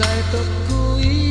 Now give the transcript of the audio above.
再多故意